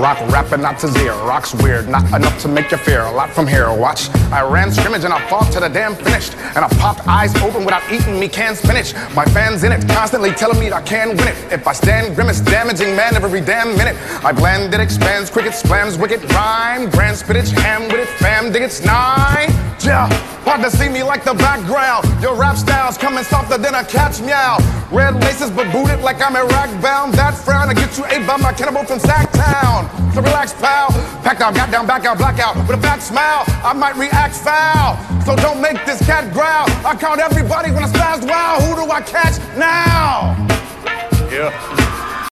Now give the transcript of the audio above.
block, rapping out to zero. Rocks weird, not enough to make you fear. A lot from here, watch. I ran scrimmage and I fought to the damn finished. And I popped eyes open without eating me canned spinach. My fans in it, constantly telling me I can win it. If I stand grimace, damaging man every damn minute. I blend it, expands, cricket, slams, wicked rhyme. Grand spinach, ham with it, fam, dig it's nine. Yeah, hard to see me like the background. Your rap style's coming softer than a cat's meow. Red laces, but booted like I'm Iraq bound. That frown to get you ate by my cannibal from Sacktown. So relax, pal. Pack out, got down, back out, blackout. With a fat smile, I might react foul. So don't make this cat growl. I count everybody when I spaz wow. Who do I catch now? Yeah.